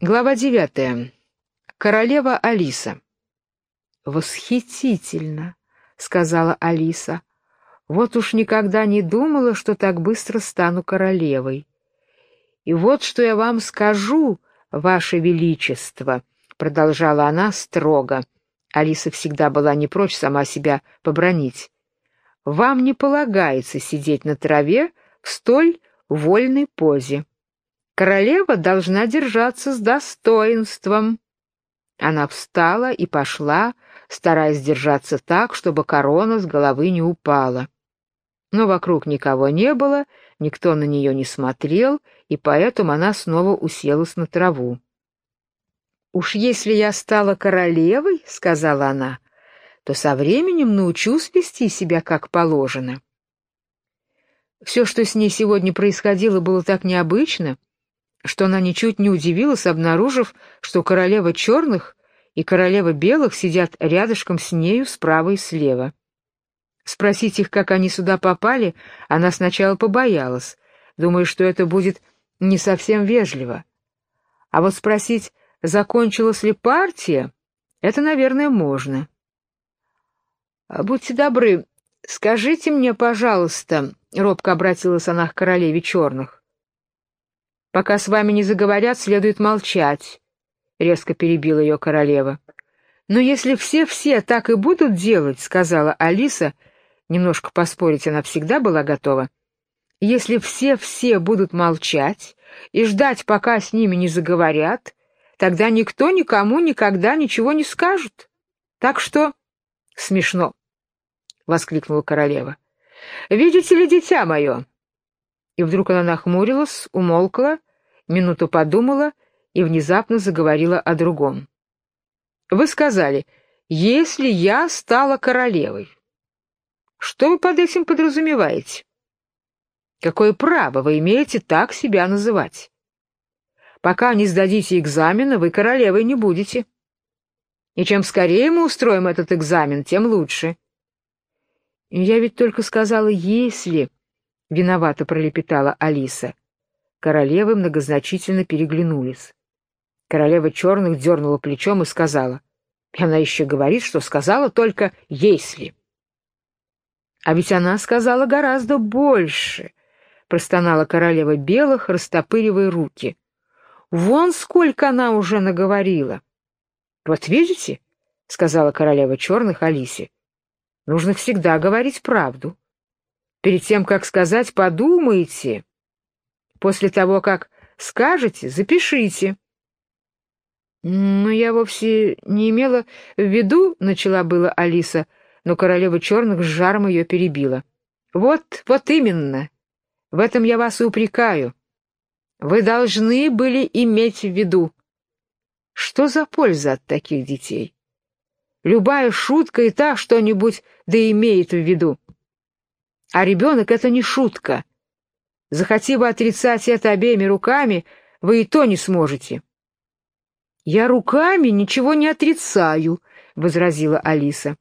Глава девятая. Королева Алиса. «Восхитительно!» — сказала Алиса. «Вот уж никогда не думала, что так быстро стану королевой. И вот что я вам скажу, ваше величество!» — продолжала она строго. Алиса всегда была не прочь сама себя побронить. «Вам не полагается сидеть на траве в столь вольной позе. Королева должна держаться с достоинством». Она встала и пошла, стараясь держаться так, чтобы корона с головы не упала. Но вокруг никого не было, никто на нее не смотрел, и поэтому она снова уселась на траву. «Уж если я стала королевой, — сказала она, — то со временем научусь вести себя как положено». Все, что с ней сегодня происходило, было так необычно, что она ничуть не удивилась, обнаружив, что королева черных и королева белых сидят рядышком с нею справа и слева. Спросить их, как они сюда попали, она сначала побоялась, думая, что это будет не совсем вежливо. А вот спросить, закончилась ли партия, это, наверное, можно. «А «Будьте добры, скажите мне, пожалуйста», — робко обратилась она к королеве черных, Пока с вами не заговорят, следует молчать, — резко перебила ее королева. Но если все-все так и будут делать, — сказала Алиса, немножко поспорить она всегда была готова, — если все-все будут молчать и ждать, пока с ними не заговорят, тогда никто никому никогда ничего не скажет. Так что... — Смешно, — воскликнула королева. — Видите ли, дитя мое? И вдруг она нахмурилась, умолкла минуту подумала и внезапно заговорила о другом. «Вы сказали, если я стала королевой. Что вы под этим подразумеваете? Какое право вы имеете так себя называть? Пока не сдадите экзамена, вы королевой не будете. И чем скорее мы устроим этот экзамен, тем лучше». «Я ведь только сказала «если», — виновато пролепетала Алиса. Королевы многозначительно переглянулись. Королева черных дернула плечом и сказала. И она еще говорит, что сказала только «если». А ведь она сказала гораздо больше, простонала королева белых, растопыривая руки. Вон сколько она уже наговорила. Вот видите, сказала королева черных Алисе, нужно всегда говорить правду. Перед тем, как сказать, подумайте. После того, как скажете, запишите. Но я вовсе не имела в виду, начала было Алиса, но королева черных с жаром ее перебила. Вот, вот именно. В этом я вас и упрекаю. Вы должны были иметь в виду. Что за польза от таких детей? Любая шутка и та что-нибудь да имеет в виду. А ребенок — это не шутка. Захоти вы отрицать это обеими руками, вы и то не сможете. — Я руками ничего не отрицаю, — возразила Алиса.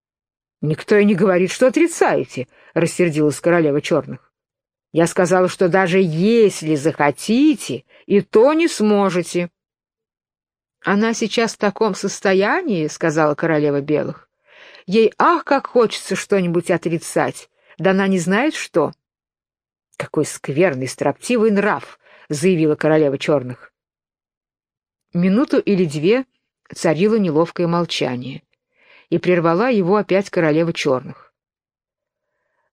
— Никто и не говорит, что отрицаете, — рассердилась королева черных. — Я сказала, что даже если захотите, и то не сможете. — Она сейчас в таком состоянии, — сказала королева белых. — Ей ах, как хочется что-нибудь отрицать, да она не знает, что. — «Какой скверный, строптивый нрав!» — заявила королева черных. Минуту или две царило неловкое молчание, и прервала его опять королева черных.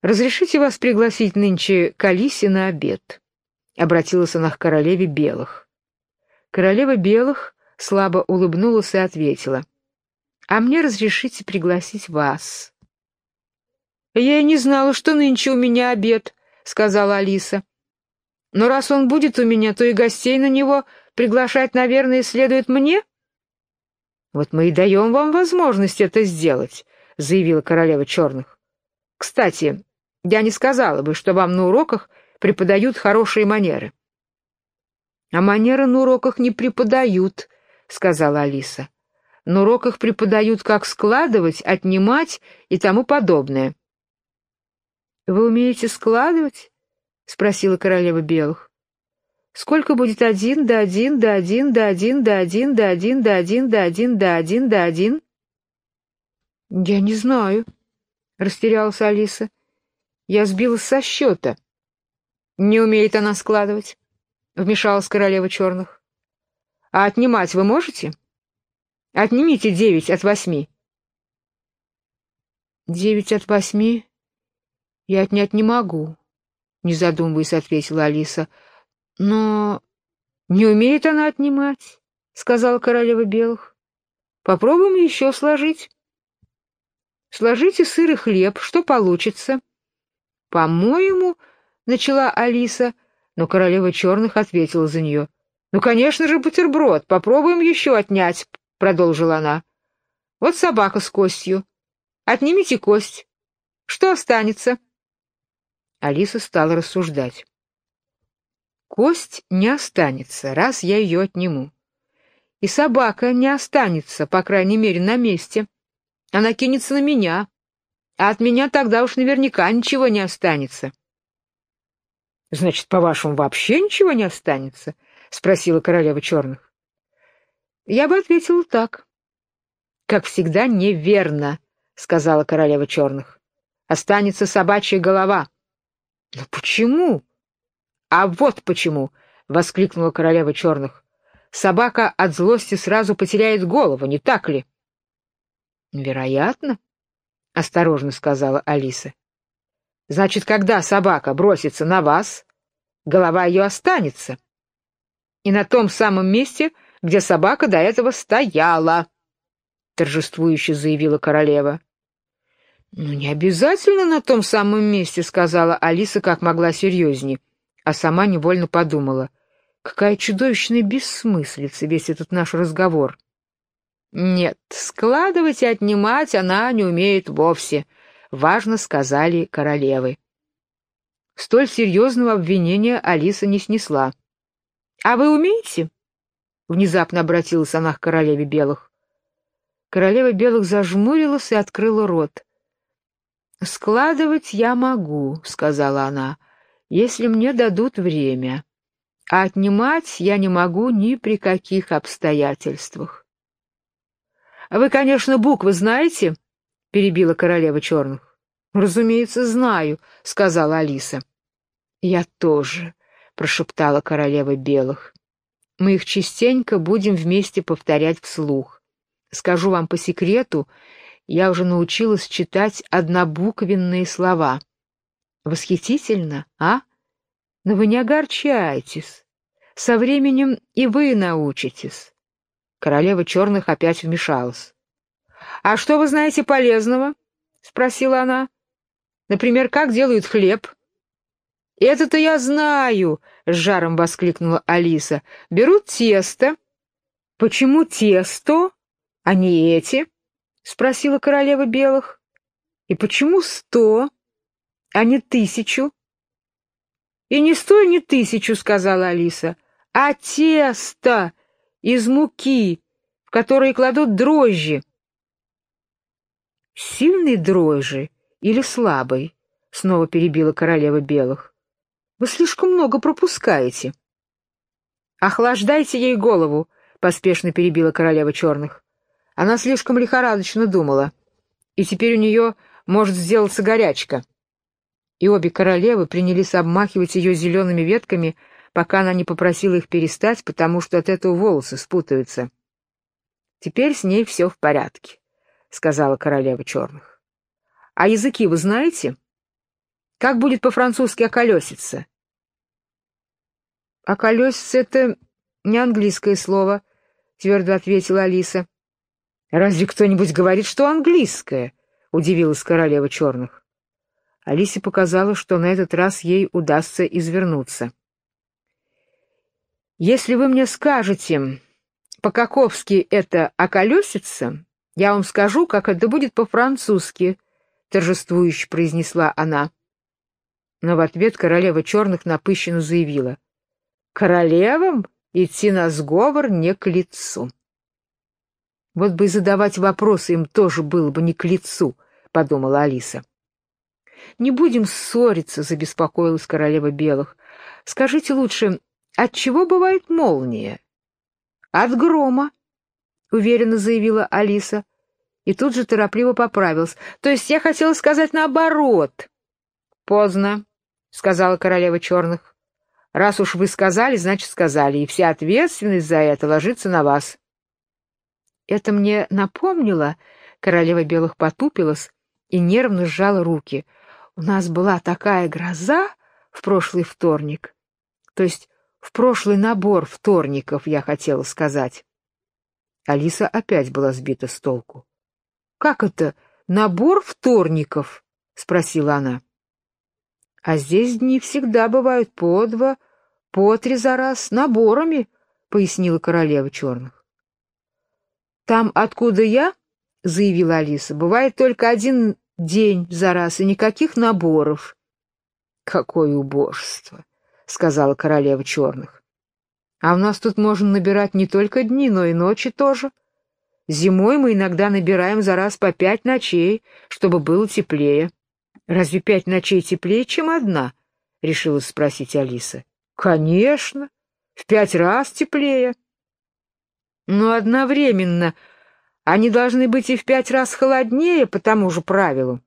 «Разрешите вас пригласить нынче к Алисе на обед?» — обратилась она к королеве белых. Королева белых слабо улыбнулась и ответила. «А мне разрешите пригласить вас». «Я и не знала, что нынче у меня обед», — сказала Алиса. «Но раз он будет у меня, то и гостей на него приглашать, наверное, следует мне?» «Вот мы и даем вам возможность это сделать», — заявила королева черных. «Кстати, я не сказала бы, что вам на уроках преподают хорошие манеры». «А манеры на уроках не преподают», — сказала Алиса. «На уроках преподают, как складывать, отнимать и тому подобное». «Вы умеете складывать?» — спросила королева белых. Сколько будет один до один до один до один до один до один до один до один до один до один? Я не знаю, растерялась Алиса. Я сбилась со счета. Не умеет она складывать, вмешалась королева черных. А отнимать вы можете? Отнимите девять от восьми. Девять от восьми я отнять не могу, не задумываясь, ответила Алиса. Но не умеет она отнимать, сказала королева белых. Попробуем еще сложить. Сложите сыр и хлеб, что получится? По-моему, начала Алиса, но королева черных ответила за нее. Ну, конечно же, бутерброд. Попробуем еще отнять, продолжила она. Вот собака с костью. Отнимите кость. Что останется? Алиса стала рассуждать. Кость не останется, раз я ее отниму. И собака не останется, по крайней мере, на месте. Она кинется на меня, а от меня тогда уж наверняка ничего не останется. — Значит, по-вашему, вообще ничего не останется? — спросила королева черных. — Я бы ответила так. — Как всегда, неверно, — сказала королева черных. — Останется собачья голова. — Но почему? «А вот почему!» — воскликнула королева черных. «Собака от злости сразу потеряет голову, не так ли?» «Вероятно», — осторожно сказала Алиса. «Значит, когда собака бросится на вас, голова ее останется. И на том самом месте, где собака до этого стояла», — торжествующе заявила королева. «Ну, не обязательно на том самом месте», — сказала Алиса как могла серьезнее а сама невольно подумала, какая чудовищная бессмыслица весь этот наш разговор. Нет, складывать и отнимать она не умеет вовсе, важно сказали королевы. Столь серьезного обвинения Алиса не снесла. «А вы умеете?» — внезапно обратилась она к королеве белых. Королева белых зажмурилась и открыла рот. «Складывать я могу», — сказала она, — если мне дадут время, а отнимать я не могу ни при каких обстоятельствах. — Вы, конечно, буквы знаете? — перебила королева черных. — Разумеется, знаю, — сказала Алиса. — Я тоже, — прошептала королева белых. — Мы их частенько будем вместе повторять вслух. Скажу вам по секрету, я уже научилась читать однобуквенные слова — Восхитительно, а? Но вы не огорчайтесь. Со временем и вы научитесь. Королева черных опять вмешалась. «А что вы знаете полезного?» — спросила она. «Например, как делают хлеб?» «Это-то я знаю!» — с жаром воскликнула Алиса. «Берут тесто». «Почему тесто, а не эти?» — спросила королева белых. «И почему сто?» а не тысячу. И не сто, не тысячу, сказала Алиса, а тесто из муки, в которые кладут дрожжи. Сильный дрожжи или слабый? Снова перебила королева белых. Вы слишком много пропускаете. Охлаждайте ей голову, поспешно перебила королева черных. Она слишком лихорадочно думала, и теперь у нее может сделаться горячка и обе королевы принялись обмахивать ее зелеными ветками, пока она не попросила их перестать, потому что от этого волосы спутаются. «Теперь с ней все в порядке», — сказала королева черных. «А языки вы знаете? Как будет по-французски «околесица»?» «Околесица — это не английское слово», — твердо ответила Алиса. «Разве кто-нибудь говорит, что английское?» — удивилась королева черных. Алисе показалось, что на этот раз ей удастся извернуться. «Если вы мне скажете, по-каковски это «околесица», я вам скажу, как это будет по-французски», — торжествующе произнесла она. Но в ответ королева черных напыщенно заявила. «Королевам идти на сговор не к лицу». «Вот бы и задавать вопросы им тоже было бы не к лицу», — подумала Алиса. «Не будем ссориться», — забеспокоилась королева белых. «Скажите лучше, От чего бывает молния? От грома, уверенно заявила Алиса. И тут же торопливо поправился. То есть я хотела сказать наоборот. Поздно, сказала королева черных. Раз уж вы сказали, значит сказали, и вся ответственность за это ложится на вас. Это мне напомнило, королева белых потупилась и нервно сжала руки. У нас была такая гроза в прошлый вторник. То есть в прошлый набор вторников, я хотела сказать. Алиса опять была сбита с толку. «Как это? Набор вторников?» — спросила она. «А здесь дни всегда бывают по два, по три за раз, наборами», — пояснила королева черных. «Там, откуда я, — заявила Алиса, — бывает только один день за раз и никаких наборов». «Какое убожество!» — сказала королева черных. «А у нас тут можно набирать не только дни, но и ночи тоже. Зимой мы иногда набираем за раз по пять ночей, чтобы было теплее». «Разве пять ночей теплее, чем одна?» — решила спросить Алиса. «Конечно, в пять раз теплее». «Но одновременно они должны быть и в пять раз холоднее по тому же правилу».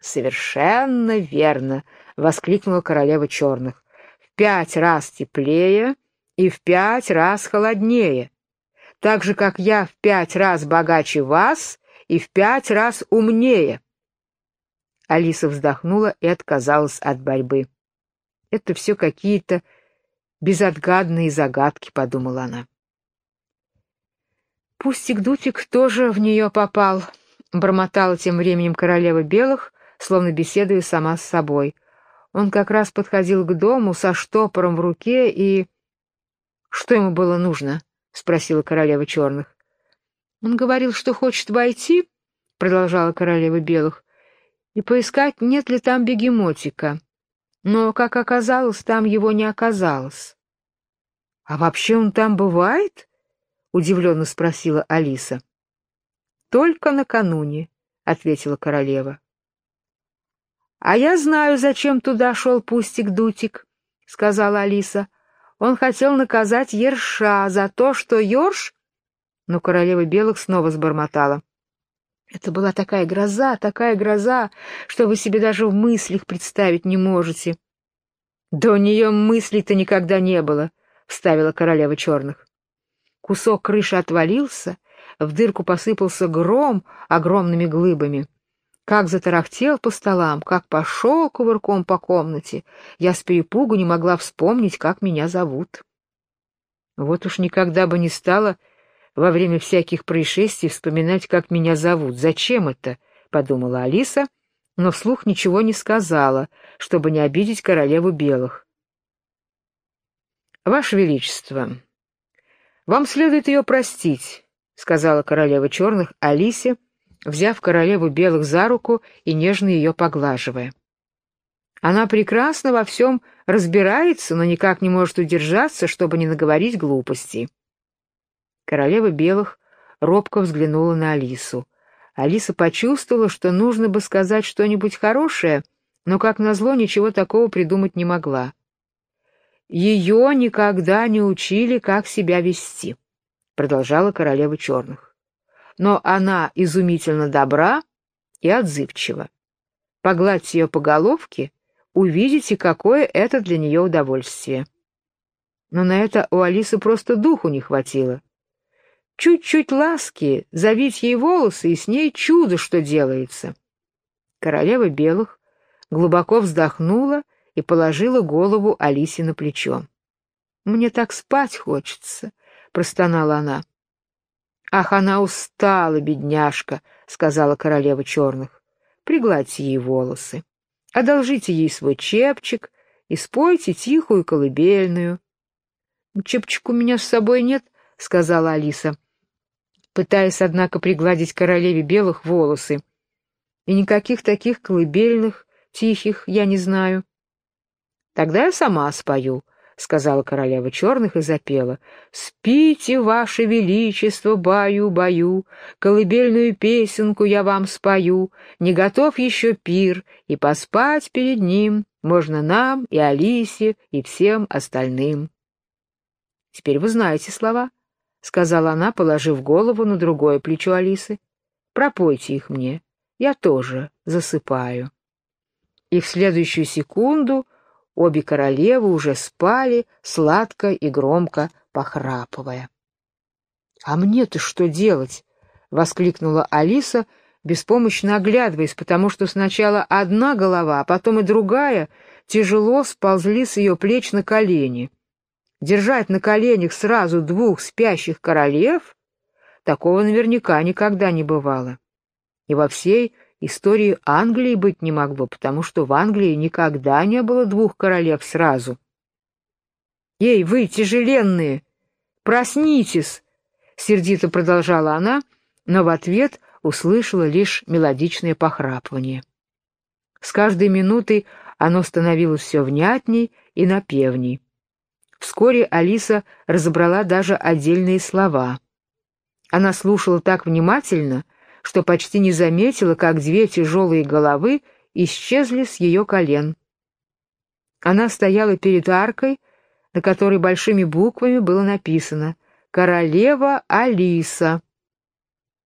«Совершенно верно!» — воскликнула королева черных пять раз теплее и в пять раз холоднее, так же, как я в пять раз богаче вас и в пять раз умнее. Алиса вздохнула и отказалась от борьбы. Это все какие-то безотгадные загадки, подумала она. Пустик-дутик тоже в нее попал, бормотала тем временем королева белых, словно беседуя сама с собой. Он как раз подходил к дому со штопором в руке и... «Что ему было нужно?» — спросила королева черных. «Он говорил, что хочет войти», — продолжала королева белых, «и поискать, нет ли там бегемотика. Но, как оказалось, там его не оказалось». «А вообще он там бывает?» — удивленно спросила Алиса. «Только накануне», — ответила королева. «А я знаю, зачем туда шел Пустик-Дутик», — сказала Алиса. «Он хотел наказать Ерша за то, что Ёрш...» Но королева белых снова сбормотала. «Это была такая гроза, такая гроза, что вы себе даже в мыслях представить не можете». «Да у нее мыслей-то никогда не было», — вставила королева черных. Кусок крыши отвалился, в дырку посыпался гром огромными глыбами. Как затарахтел по столам, как пошел кувырком по комнате. Я с перепугу не могла вспомнить, как меня зовут. Вот уж никогда бы не стала во время всяких происшествий вспоминать, как меня зовут. Зачем это? — подумала Алиса, но вслух ничего не сказала, чтобы не обидеть королеву белых. «Ваше Величество, вам следует ее простить», — сказала королева черных Алисе, взяв королеву белых за руку и нежно ее поглаживая. Она прекрасно во всем разбирается, но никак не может удержаться, чтобы не наговорить глупостей. Королева белых робко взглянула на Алису. Алиса почувствовала, что нужно бы сказать что-нибудь хорошее, но, как назло, ничего такого придумать не могла. «Ее никогда не учили, как себя вести», — продолжала королева черных но она изумительно добра и отзывчива. Погладьте ее по головке, увидите, какое это для нее удовольствие. Но на это у Алисы просто духу не хватило. Чуть-чуть ласки, завить ей волосы, и с ней чудо, что делается. Королева белых глубоко вздохнула и положила голову Алисе на плечо. «Мне так спать хочется», — простонала она. «Ах, она устала, бедняжка», — сказала королева черных. «Пригладьте ей волосы, одолжите ей свой чепчик и спойте тихую колыбельную». «Чепчик у меня с собой нет», — сказала Алиса, пытаясь, однако, пригладить королеве белых волосы. «И никаких таких колыбельных, тихих, я не знаю». «Тогда я сама спою», — сказала королева черных и запела. «Спите, ваше величество, баю-баю, колыбельную песенку я вам спою, не готов еще пир, и поспать перед ним можно нам и Алисе, и всем остальным». Теперь вы знаете слова, — сказала она, положив голову на другое плечо Алисы. Пропойте их мне, я тоже засыпаю. И в следующую секунду обе королевы уже спали, сладко и громко похрапывая. — А мне-то что делать? — воскликнула Алиса, беспомощно оглядываясь, потому что сначала одна голова, а потом и другая тяжело сползли с ее плеч на колени. Держать на коленях сразу двух спящих королев — такого наверняка никогда не бывало. И во всей истории Англии быть не могло, потому что в Англии никогда не было двух королев сразу. «Эй, вы, тяжеленные, проснитесь!» — сердито продолжала она, но в ответ услышала лишь мелодичное похрапывание. С каждой минутой оно становилось все внятней и напевней. Вскоре Алиса разобрала даже отдельные слова. Она слушала так внимательно, что почти не заметила, как две тяжелые головы исчезли с ее колен. Она стояла перед аркой, на которой большими буквами было написано «Королева Алиса».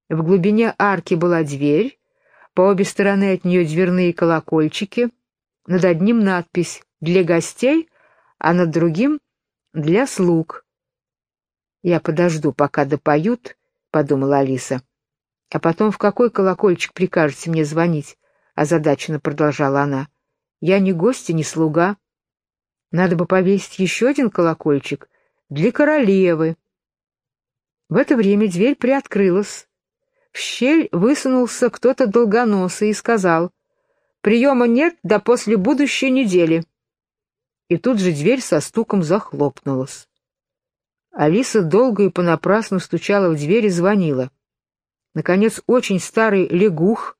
В глубине арки была дверь, по обе стороны от нее дверные колокольчики, над одним надпись «Для гостей», а над другим «Для слуг». «Я подожду, пока допоют», — подумала Алиса. «А потом в какой колокольчик прикажете мне звонить?» — озадаченно продолжала она. «Я не гость и не слуга. Надо бы повесить еще один колокольчик для королевы». В это время дверь приоткрылась. В щель высунулся кто-то долгоносый и сказал Приема нет до после будущей недели. И тут же дверь со стуком захлопнулась. Алиса долго и понапрасну стучала в дверь и звонила. Наконец, очень старый лягух,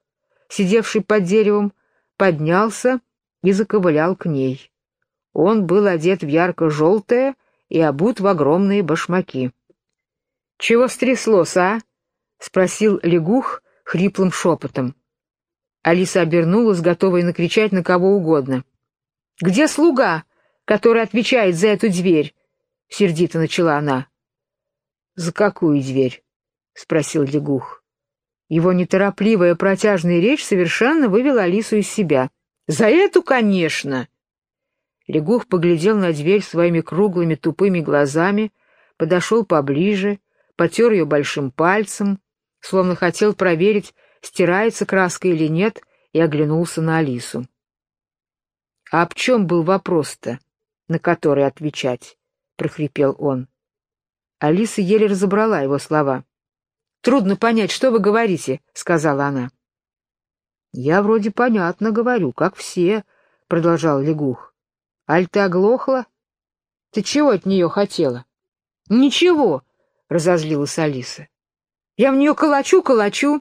сидевший под деревом, поднялся и заковылял к ней. Он был одет в ярко-желтое и обут в огромные башмаки. — Чего стряслось, а? — спросил лягух хриплым шепотом. Алиса обернулась, готовая накричать на кого угодно. «Где слуга, который отвечает за эту дверь?» — сердито начала она. «За какую дверь?» — спросил лягух. Его неторопливая протяжная речь совершенно вывела Алису из себя. «За эту, конечно!» Лягух поглядел на дверь своими круглыми тупыми глазами, подошел поближе, потер ее большим пальцем, словно хотел проверить, стирается краска или нет, и оглянулся на Алису. «А об чем был вопрос-то, на который отвечать?» — прохрипел он. Алиса еле разобрала его слова. «Трудно понять, что вы говорите», — сказала она. «Я вроде понятно говорю, как все», — продолжал лягух. «Аль ты оглохла? Ты чего от нее хотела?» «Ничего», — разозлилась Алиса. «Я в нее калачу-калачу,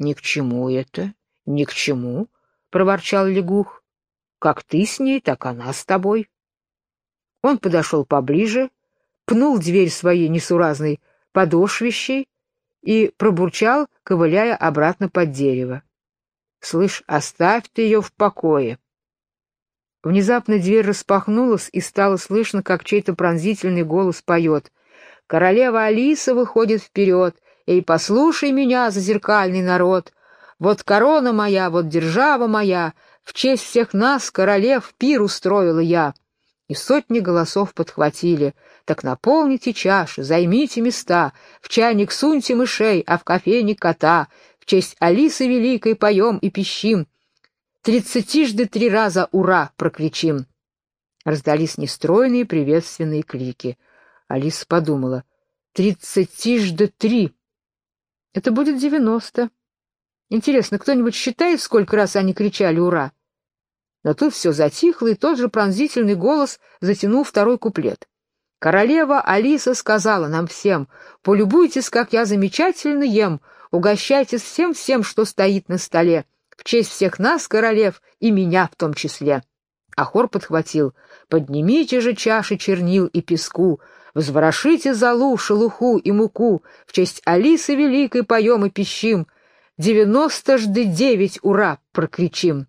«Ни к чему это, ни к чему», — проворчал лягух. «Как ты с ней, так она с тобой». Он подошел поближе, пнул дверь своей несуразной подошвищей и пробурчал, ковыляя обратно под дерево. «Слышь, оставь ты ее в покое». Внезапно дверь распахнулась, и стало слышно, как чей-то пронзительный голос поет. «Королева Алиса выходит вперед, Эй, послушай меня, зазеркальный народ, вот корона моя, вот держава моя, в честь всех нас, королев, пир устроила я. И сотни голосов подхватили. Так наполните чаши, займите места, в чайник суньте мышей, а в кофейник кота. В честь Алисы Великой поем и пищим. Тридцатижды три раза «Ура!» прокричим. Раздались нестройные приветственные клики. Алиса подумала. «Тридцатижды три!» Это будет девяносто. Интересно, кто-нибудь считает, сколько раз они кричали «Ура!»? Но тут все затихло, и тот же пронзительный голос затянул второй куплет. «Королева Алиса сказала нам всем, полюбуйтесь, как я замечательно ем, угощайтесь всем-всем, что стоит на столе, в честь всех нас, королев, и меня в том числе». А хор подхватил «Поднимите же чаши чернил и песку, Взворошите залу, шелуху и муку, В честь Алисы Великой поем и пищим, Девяносто жды девять, ура, прокричим.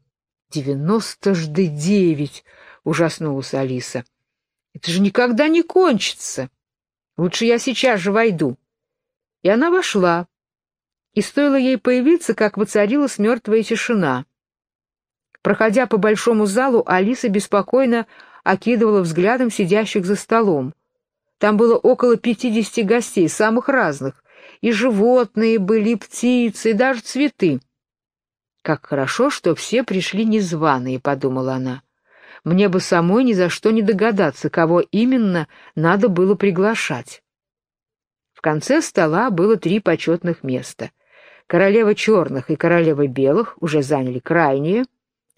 Девяносто жды девять, ужаснулась Алиса. Это же никогда не кончится. Лучше я сейчас же войду. И она вошла. И стоило ей появиться, как воцарилась мертвая тишина. Проходя по большому залу, Алиса беспокойно окидывала взглядом сидящих за столом. Там было около пятидесяти гостей, самых разных. И животные были, и птицы, и даже цветы. «Как хорошо, что все пришли незваные», — подумала она. «Мне бы самой ни за что не догадаться, кого именно надо было приглашать». В конце стола было три почетных места. Королева черных и королева белых уже заняли крайние,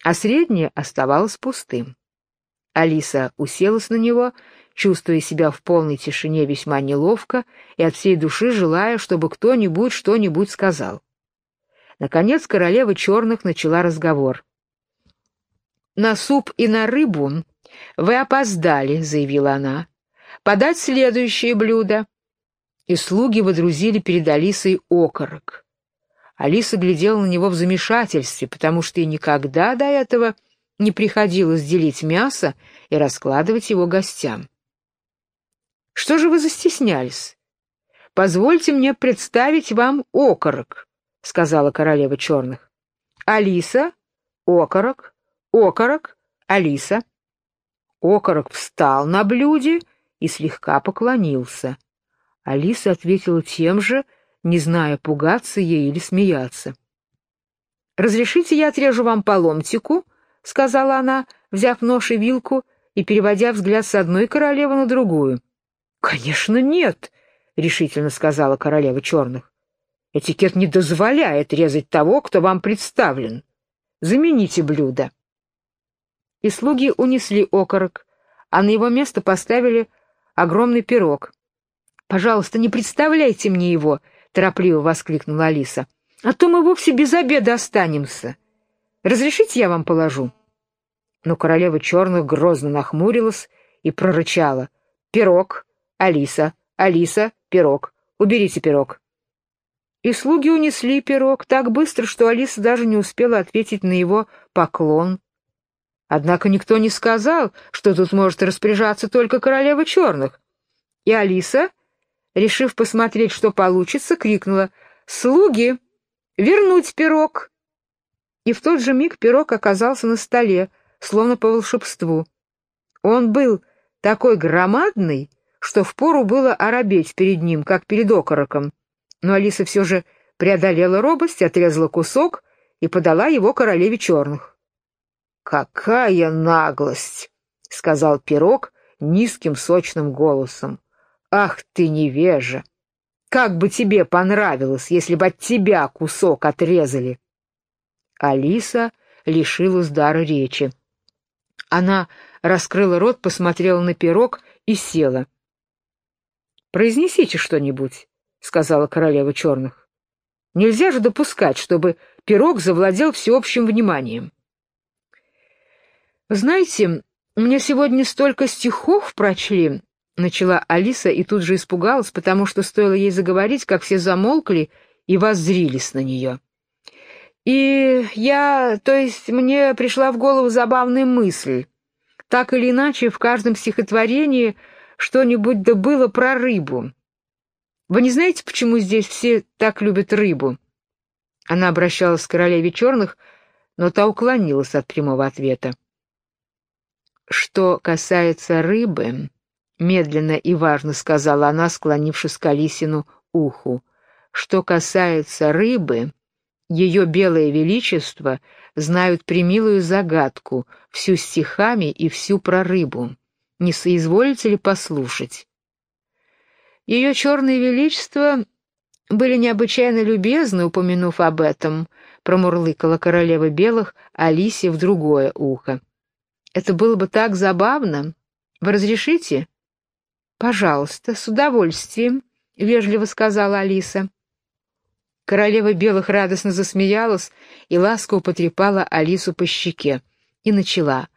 а среднее оставалось пустым. Алиса уселась на него, чувствуя себя в полной тишине весьма неловко и от всей души желая, чтобы кто-нибудь что-нибудь сказал. Наконец королева черных начала разговор. «На суп и на рыбу вы опоздали», — заявила она. «Подать следующее блюдо». И слуги водрузили перед Алисой окорок. Алиса глядела на него в замешательстве, потому что ей никогда до этого не приходилось делить мясо и раскладывать его гостям. «Что же вы застеснялись? Позвольте мне представить вам окорок», — сказала королева черных. «Алиса, окорок, окорок, Алиса». Окорок встал на блюде и слегка поклонился. Алиса ответила тем же, не зная, пугаться ей или смеяться. «Разрешите я отрежу вам по ломтику?» — сказала она, взяв нож и вилку и переводя взгляд с одной королевы на другую. «Конечно, нет», — решительно сказала королева черных. «Этикет не дозволяет резать того, кто вам представлен. Замените блюдо». И слуги унесли окорок, а на его место поставили огромный пирог. «Пожалуйста, не представляйте мне его», — торопливо воскликнула Алиса. «А то мы вовсе без обеда останемся. Разрешите, я вам положу?» Но королева черных грозно нахмурилась и прорычала. «Пирог, Алиса, Алиса, пирог, уберите пирог». И слуги унесли пирог так быстро, что Алиса даже не успела ответить на его поклон. Однако никто не сказал, что тут может распоряжаться только королева черных. И Алиса решив посмотреть, что получится, крикнула «Слуги! Вернуть пирог!» И в тот же миг пирог оказался на столе, словно по волшебству. Он был такой громадный, что впору было оробеть перед ним, как перед окороком. Но Алиса все же преодолела робость, отрезала кусок и подала его королеве черных. «Какая наглость!» — сказал пирог низким сочным голосом. Ах ты невежа! Как бы тебе понравилось, если бы от тебя кусок отрезали!» Алиса лишилась дара речи. Она раскрыла рот, посмотрела на пирог и села. «Произнесите что-нибудь», — сказала королева черных. «Нельзя же допускать, чтобы пирог завладел всеобщим вниманием». «Знаете, мне сегодня столько стихов прочли, Начала Алиса и тут же испугалась, потому что стоило ей заговорить, как все замолкли и воззрились на нее. И я, то есть мне пришла в голову забавная мысль. Так или иначе, в каждом стихотворении что-нибудь да было про рыбу. Вы не знаете, почему здесь все так любят рыбу? Она обращалась к королеве черных, но та уклонилась от прямого ответа. Что касается рыбы, медленно и важно сказала она, склонившись к Алисину уху. Что касается рыбы, ее белое величество знают примилую загадку, всю стихами и всю про рыбу. Не соизволите ли послушать? Ее черное величество были необычайно любезны, упомянув об этом, промурлыкала королева белых Алисе в другое ухо. Это было бы так забавно. Вы разрешите? «Пожалуйста, с удовольствием», — вежливо сказала Алиса. Королева белых радостно засмеялась и ласково потрепала Алису по щеке и начала.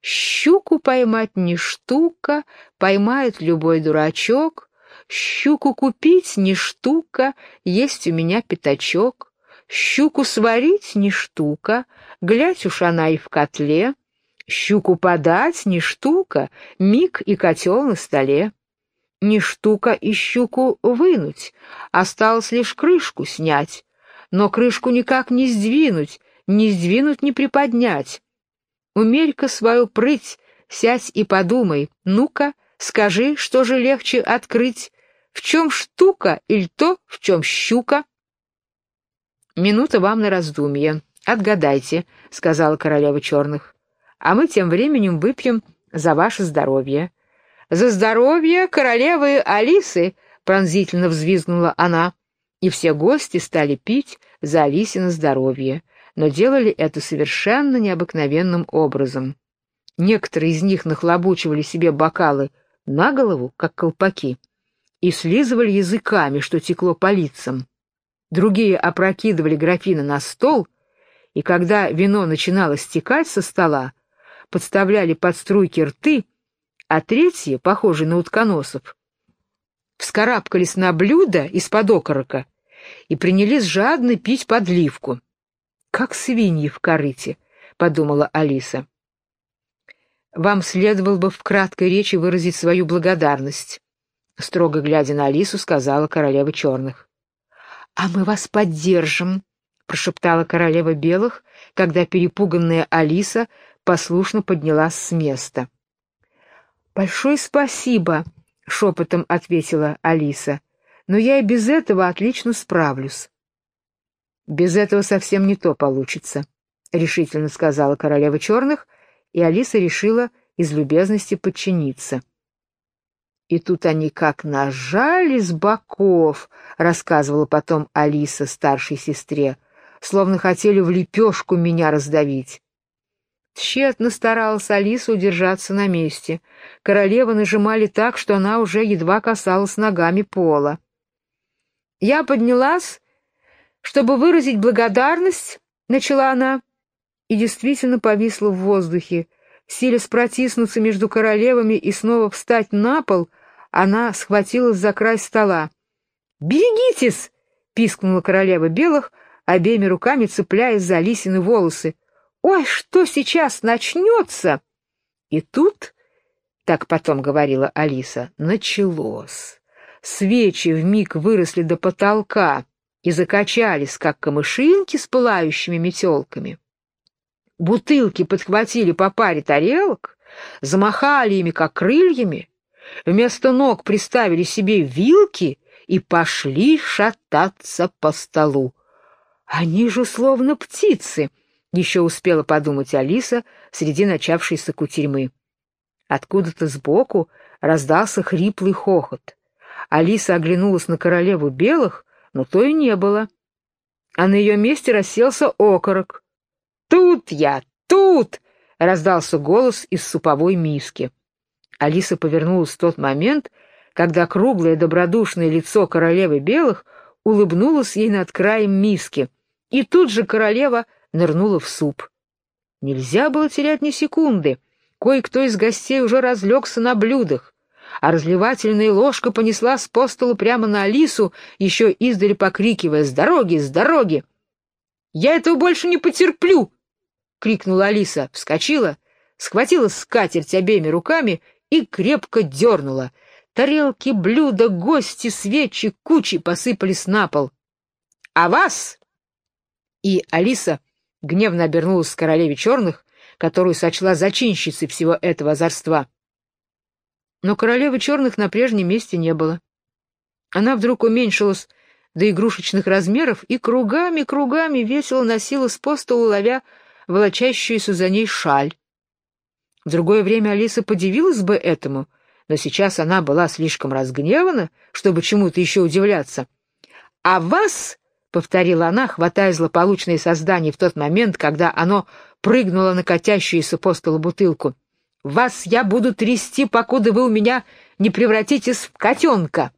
«Щуку поймать не штука, поймает любой дурачок. Щуку купить не штука, есть у меня пятачок. Щуку сварить не штука, глядь уж она и в котле. Щуку подать не штука, миг и котел на столе. Не штука и щуку вынуть, осталось лишь крышку снять. Но крышку никак не сдвинуть, не сдвинуть, не приподнять. Умерь-ка свою прыть, сядь и подумай. Ну-ка, скажи, что же легче открыть? В чем штука или то, в чем щука? Минута вам на раздумье. Отгадайте, — сказала королева черных. А мы тем временем выпьем за ваше здоровье. За здоровье королевы Алисы, — пронзительно взвизгнула она. И все гости стали пить за Алисино здоровье, но делали это совершенно необыкновенным образом. Некоторые из них нахлобучивали себе бокалы на голову, как колпаки, и слизывали языками, что текло по лицам. Другие опрокидывали графины на стол, и когда вино начинало стекать со стола, подставляли под струйки рты, а третьи, похожие на утконосов, вскарабкались на блюдо из-под окорока и принялись жадно пить подливку. «Как свиньи в корыте», — подумала Алиса. «Вам следовало бы в краткой речи выразить свою благодарность», — строго глядя на Алису, сказала королева черных. «А мы вас поддержим», — прошептала королева белых, когда перепуганная Алиса послушно поднялась с места. «Большое спасибо», — шепотом ответила Алиса, — «но я и без этого отлично справлюсь». «Без этого совсем не то получится», — решительно сказала королева черных, и Алиса решила из любезности подчиниться. «И тут они как нажали с боков», — рассказывала потом Алиса старшей сестре, — «словно хотели в лепешку меня раздавить». Тщетно старалась Алиса удержаться на месте. Королевы нажимали так, что она уже едва касалась ногами пола. «Я поднялась, чтобы выразить благодарность», — начала она, и действительно повисла в воздухе. Силясь протиснуться между королевами и снова встать на пол, она схватилась за край стола. «Берегитесь!» — пискнула королева белых, обеими руками цепляясь за Алисины волосы. Ой, что сейчас начнется? И тут, так потом говорила Алиса, началось. Свечи вмиг выросли до потолка и закачались, как камышинки с пылающими метелками. Бутылки подхватили по паре тарелок, замахали ими, как крыльями, вместо ног приставили себе вилки и пошли шататься по столу. Они же словно птицы — еще успела подумать Алиса среди начавшейся кутерьмы. Откуда-то сбоку раздался хриплый хохот. Алиса оглянулась на королеву белых, но то и не было. А на ее месте расселся окорок. «Тут я! Тут!» — раздался голос из суповой миски. Алиса повернулась в тот момент, когда круглое добродушное лицо королевы белых улыбнулось ей над краем миски, и тут же королева — нырнула в суп. Нельзя было терять ни секунды. Кое-кто из гостей уже разлегся на блюдах, а разливательная ложка понесла с постолу прямо на Алису, еще издали покрикивая «С дороги! С дороги!» «Я этого больше не потерплю!» — крикнула Алиса, вскочила, схватила скатерть обеими руками и крепко дернула. Тарелки, блюда, гости, свечи, кучи посыпались на пол. «А вас!» И Алиса гневно обернулась к королеве черных, которую сочла зачинщицей всего этого озорства. Но королевы черных на прежнем месте не было. Она вдруг уменьшилась до игрушечных размеров и кругами-кругами весело носила с постула, ловя волочащуюся за ней шаль. В другое время Алиса подивилась бы этому, но сейчас она была слишком разгневана, чтобы чему-то еще удивляться. «А вас — повторила она, хватая злополучное создание в тот момент, когда оно прыгнуло на катящуюся по столу бутылку. «Вас я буду трясти, покуда вы у меня не превратитесь в котенка!»